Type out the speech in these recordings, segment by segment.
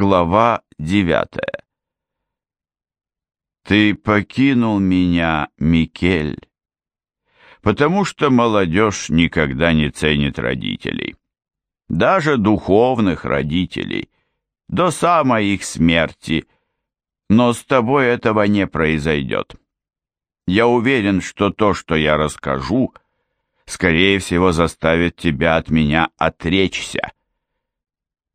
Глава девятая Ты покинул меня, Микель, потому что молодежь никогда не ценит родителей, даже духовных родителей, до самой их смерти, но с тобой этого не произойдет. Я уверен, что то, что я расскажу, скорее всего заставит тебя от меня отречься.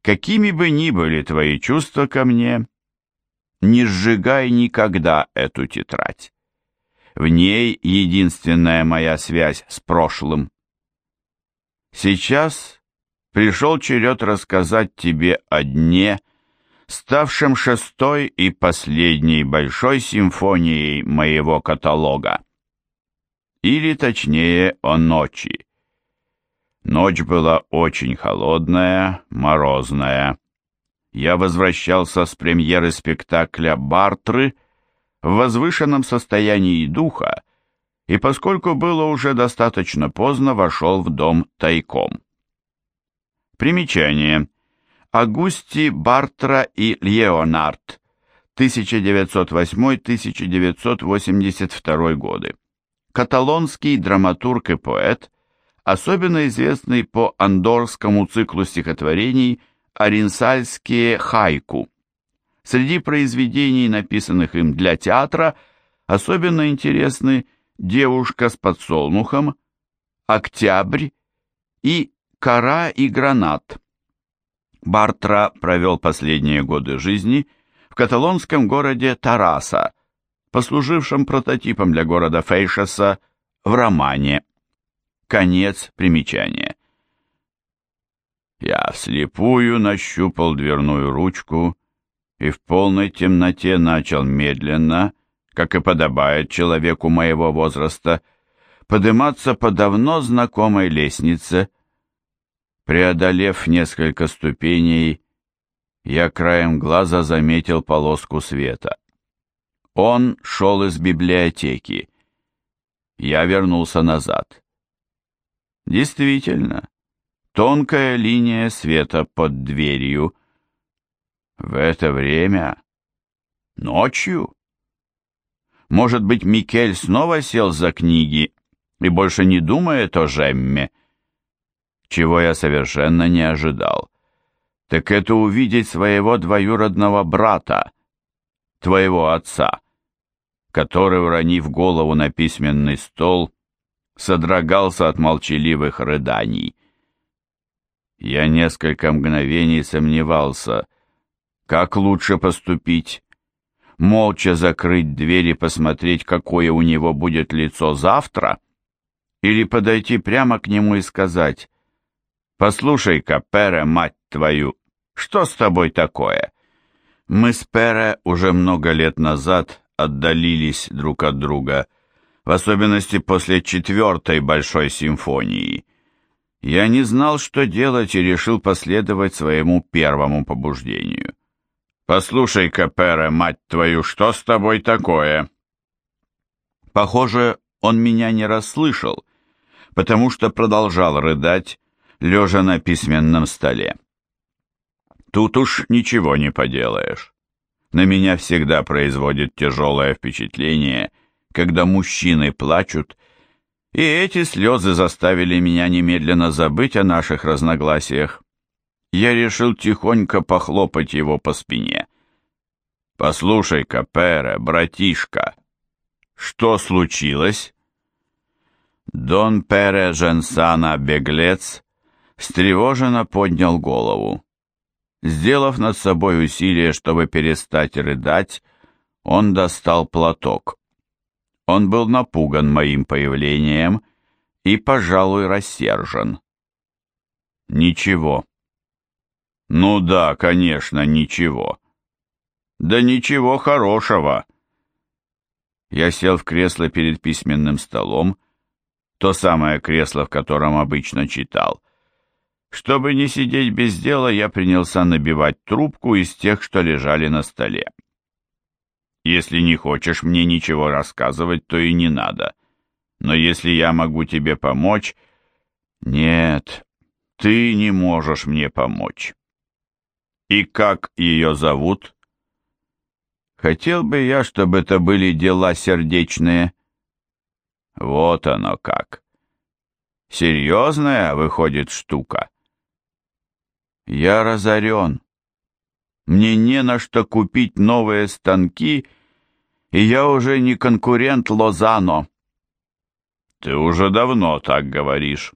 Какими бы ни были твои чувства ко мне, не сжигай никогда эту тетрадь. В ней единственная моя связь с прошлым. Сейчас пришел черед рассказать тебе о дне, ставшем шестой и последней большой симфонией моего каталога. Или точнее о ночи. Ночь была очень холодная, морозная. Я возвращался с премьеры спектакля «Бартры» в возвышенном состоянии духа, и поскольку было уже достаточно поздно, вошел в дом тайком. Примечание. Агусти Бартра и Леонард, 1908-1982 годы. Каталонский драматург и поэт, особенно известный по андорскому циклу стихотворений «Оринсальские хайку». Среди произведений, написанных им для театра, особенно интересны «Девушка с подсолнухом», «Октябрь» и «Кора и гранат». Бартра провел последние годы жизни в каталонском городе Тараса, послужившем прототипом для города Фейшеса в романе. Конец примечания. Я вслепую нащупал дверную ручку и в полной темноте начал медленно, как и подобает человеку моего возраста, подниматься по давно знакомой лестнице, Преодолев несколько ступеней, я краем глаза заметил полоску света. Он шел из библиотеки. Я вернулся назад. Действительно, тонкая линия света под дверью. В это время? Ночью? Может быть, Микель снова сел за книги и больше не думает о Жемме? чего я совершенно не ожидал, так это увидеть своего двоюродного брата, твоего отца, который, уронив голову на письменный стол, содрогался от молчаливых рыданий. Я несколько мгновений сомневался, как лучше поступить, молча закрыть дверь и посмотреть, какое у него будет лицо завтра, или подойти прямо к нему и сказать «Послушай-ка, Пере, мать твою, что с тобой такое?» Мы с Пере уже много лет назад отдалились друг от друга, в особенности после четвертой большой симфонии. Я не знал, что делать, и решил последовать своему первому побуждению. «Послушай-ка, Пере, мать твою, что с тобой такое?» Похоже, он меня не расслышал, потому что продолжал рыдать, лежа на письменном столе. Тут уж ничего не поделаешь. На меня всегда производит тяжелое впечатление, когда мужчины плачут, и эти слезы заставили меня немедленно забыть о наших разногласиях. Я решил тихонько похлопать его по спине. «Послушай-ка, Пере, братишка, что случилось?» Дон Пере Женсана Беглец встревоженно поднял голову. Сделав над собой усилие, чтобы перестать рыдать, он достал платок. Он был напуган моим появлением и, пожалуй, рассержен. Ничего. Ну да, конечно, ничего. Да ничего хорошего. Я сел в кресло перед письменным столом, то самое кресло, в котором обычно читал, чтобы не сидеть без дела, я принялся набивать трубку из тех, что лежали на столе. Если не хочешь мне ничего рассказывать, то и не надо. Но если я могу тебе помочь... Нет, ты не можешь мне помочь. И как ее зовут? Хотел бы я, чтобы это были дела сердечные. Вот оно как. Серьезная, выходит, штука. Я разорен. Мне не на что купить новые станки, и я уже не конкурент Лозано. Ты уже давно так говоришь.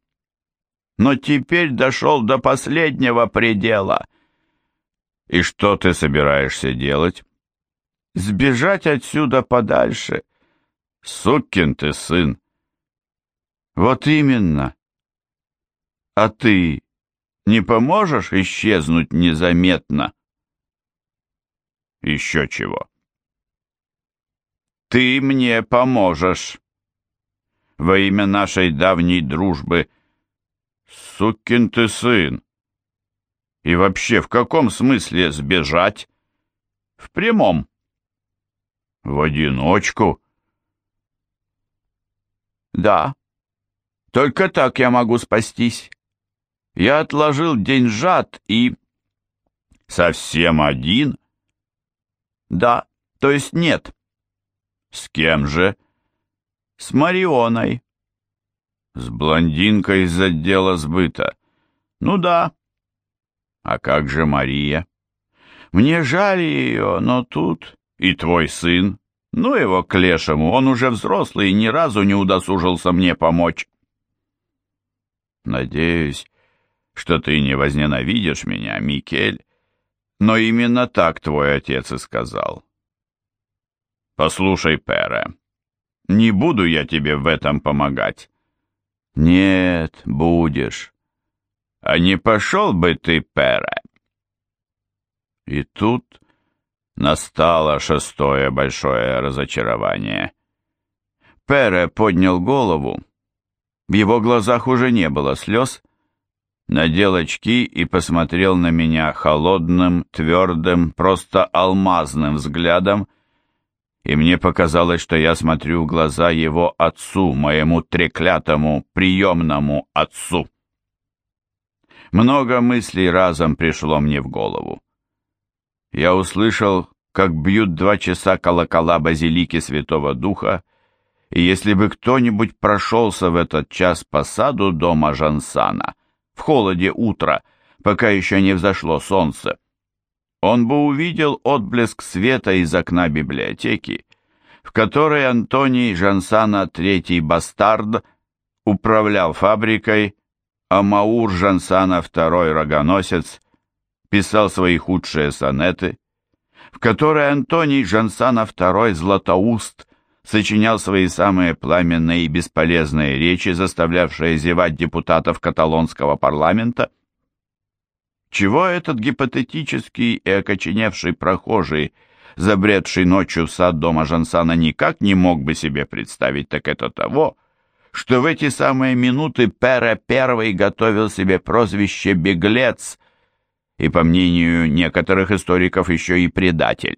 Но теперь дошел до последнего предела. И что ты собираешься делать? Сбежать отсюда подальше. Сукин ты сын. Вот именно. А ты не поможешь исчезнуть незаметно? Еще чего? Ты мне поможешь. Во имя нашей давней дружбы. Сукин ты сын. И вообще, в каком смысле сбежать? В прямом. В одиночку? Да. Только так я могу спастись. Я отложил деньжат и... Совсем один? Да, то есть нет. С кем же? С Марионой. С блондинкой из отдела сбыта. Ну да. А как же Мария? Мне жаль ее, но тут... И твой сын? Ну его к лешему, он уже взрослый и ни разу не удосужился мне помочь. Надеюсь, что ты не возненавидишь меня, Микель, но именно так твой отец и сказал. Послушай, Пере, не буду я тебе в этом помогать. Нет, будешь. А не пошел бы ты, Пере. И тут Настало шестое большое разочарование. Пере поднял голову. В его глазах уже не было слез, надел очки и посмотрел на меня холодным, твердым, просто алмазным взглядом, и мне показалось, что я смотрю в глаза его отцу, моему треклятому, приемному отцу. Много мыслей разом пришло мне в голову я услышал, как бьют два часа колокола базилики Святого Духа, и если бы кто-нибудь прошелся в этот час по саду дома Жансана, в холоде утра, пока еще не взошло солнце, он бы увидел отблеск света из окна библиотеки, в которой Антоний Жансана Третий Бастард управлял фабрикой, а Маур Жансана Второй Рогоносец писал свои худшие сонеты, в которой Антоний Жансана II Златоуст сочинял свои самые пламенные и бесполезные речи, заставлявшие зевать депутатов каталонского парламента. Чего этот гипотетический и окоченевший прохожий, забредший ночью в сад дома Жансана, никак не мог бы себе представить, так это того, что в эти самые минуты Пера Первый готовил себе прозвище «Беглец», и, по мнению некоторых историков, еще и предатель.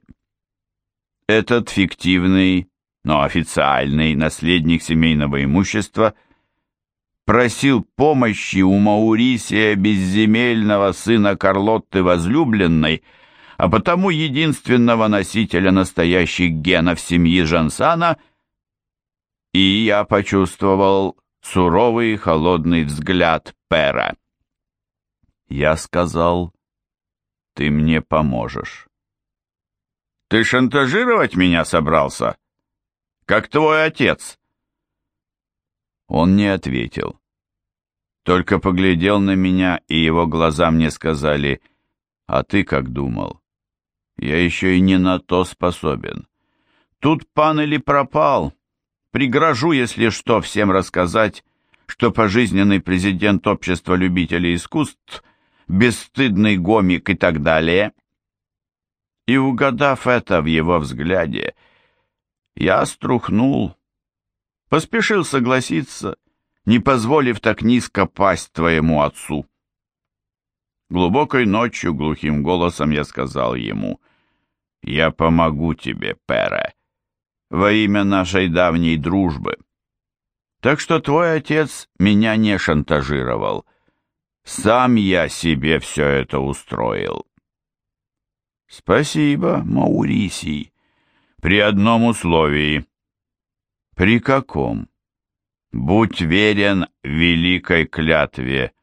Этот фиктивный, но официальный наследник семейного имущества просил помощи у Маурисия, безземельного сына Карлотты возлюбленной, а потому единственного носителя настоящих генов семьи Жансана, и я почувствовал суровый холодный взгляд Пера. Я сказал ты мне поможешь. Ты шантажировать меня собрался? Как твой отец? Он не ответил. Только поглядел на меня, и его глаза мне сказали, «А ты как думал? Я еще и не на то способен. Тут пан или пропал. Пригрожу, если что, всем рассказать, что пожизненный президент Общества любителей искусств бесстыдный гомик и так далее. И угадав это в его взгляде, я струхнул, поспешил согласиться, не позволив так низко пасть твоему отцу. Глубокой ночью глухим голосом я сказал ему, «Я помогу тебе, Пере, во имя нашей давней дружбы. Так что твой отец меня не шантажировал». Сам я себе все это устроил. Спасибо, Маурисий. При одном условии. При каком? Будь верен великой клятве.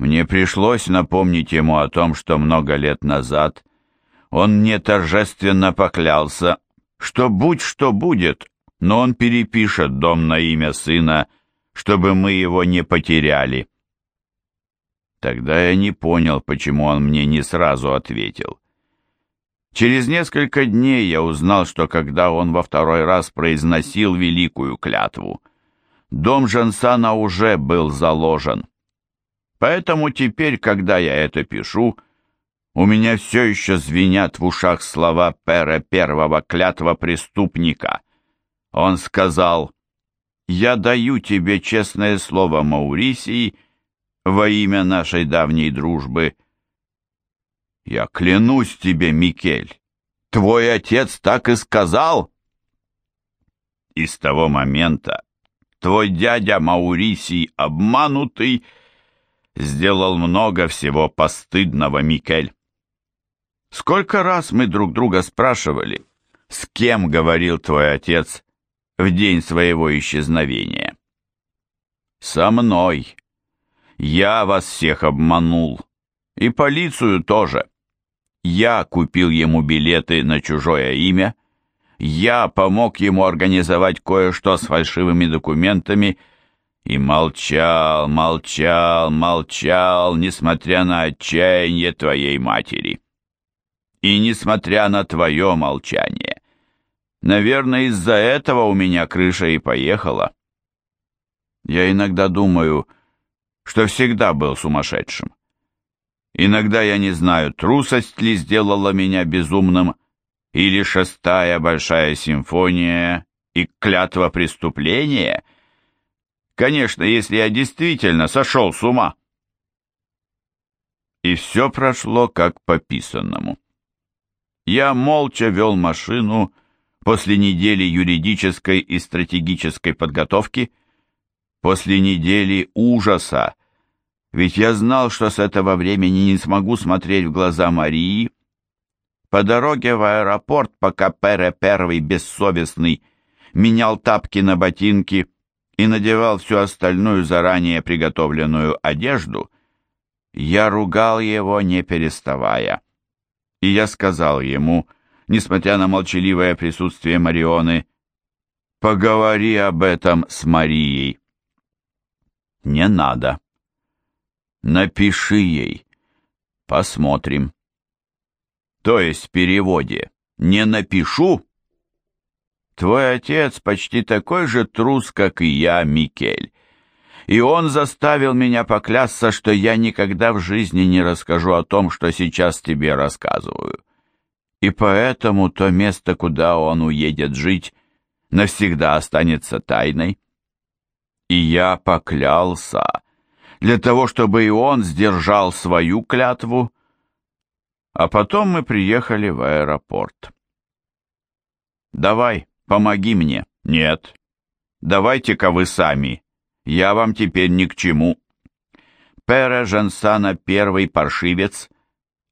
Мне пришлось напомнить ему о том, что много лет назад он мне торжественно поклялся, что будь что будет, но он перепишет дом на имя сына, чтобы мы его не потеряли. Тогда я не понял, почему он мне не сразу ответил. Через несколько дней я узнал, что когда он во второй раз произносил великую клятву, дом Жансана уже был заложен. Поэтому теперь, когда я это пишу, у меня все еще звенят в ушах слова Пера Первого клятва преступника. Он сказал, «Я даю тебе честное слово, Маурисий, во имя нашей давней дружбы». «Я клянусь тебе, Микель, твой отец так и сказал». И с того момента твой дядя Маурисий обманутый сделал много всего постыдного, Микель. Сколько раз мы друг друга спрашивали, с кем говорил твой отец в день своего исчезновения? Со мной. Я вас всех обманул. И полицию тоже. Я купил ему билеты на чужое имя. Я помог ему организовать кое-что с фальшивыми документами и молчал, молчал, молчал, несмотря на отчаяние твоей матери. И несмотря на твое молчание. Наверное, из-за этого у меня крыша и поехала. Я иногда думаю, что всегда был сумасшедшим. Иногда я не знаю, трусость ли сделала меня безумным, или шестая большая симфония и клятва преступления — Конечно, если я действительно сошел с ума. И все прошло как по писанному. Я молча вел машину после недели юридической и стратегической подготовки, после недели ужаса, ведь я знал, что с этого времени не смогу смотреть в глаза Марии. По дороге в аэропорт, пока Пере Первый бессовестный менял тапки на ботинки, и надевал всю остальную заранее приготовленную одежду, я ругал его, не переставая. И я сказал ему, несмотря на молчаливое присутствие Марионы, «Поговори об этом с Марией». «Не надо. Напиши ей. Посмотрим». То есть в переводе «не напишу», Твой отец почти такой же трус, как и я, Микель. И он заставил меня поклясться, что я никогда в жизни не расскажу о том, что сейчас тебе рассказываю. И поэтому то место, куда он уедет жить, навсегда останется тайной. И я поклялся, для того, чтобы и он сдержал свою клятву, а потом мы приехали в аэропорт. «Давай», Помоги мне. Нет. Давайте-ка вы сами. Я вам теперь ни к чему. Пера Жансана, первый паршивец,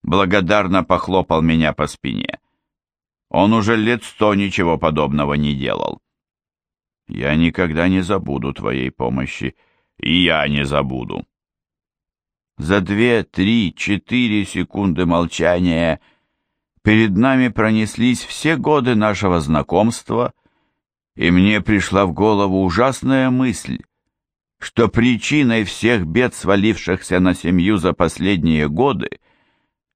благодарно похлопал меня по спине. Он уже лет сто ничего подобного не делал. Я никогда не забуду твоей помощи, и я не забуду. За две, три, четыре секунды молчания перед нами пронеслись все годы нашего знакомства, и мне пришла в голову ужасная мысль, что причиной всех бед, свалившихся на семью за последние годы,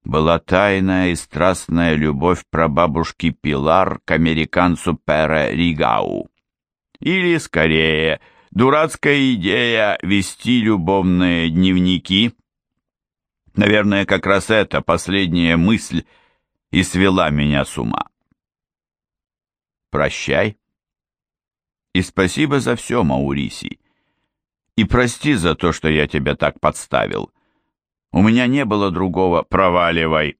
была тайная и страстная любовь прабабушки Пилар к американцу Пере Ригау. Или, скорее, дурацкая идея вести любовные дневники. Наверное, как раз эта последняя мысль – и свела меня с ума. Прощай. И спасибо за все, Маурисий. И прости за то, что я тебя так подставил. У меня не было другого «проваливай».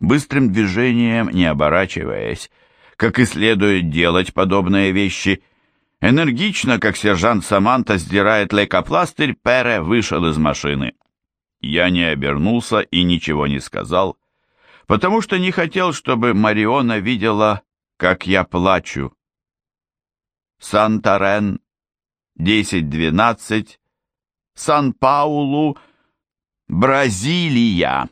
Быстрым движением, не оборачиваясь, как и следует делать подобные вещи, Энергично, как сержант Саманта сдирает лейкопластырь, Пере вышел из машины. Я не обернулся и ничего не сказал, потому что не хотел, чтобы Мариона видела, как я плачу. Санторен, 10-12, Сан-Паулу, Бразилия.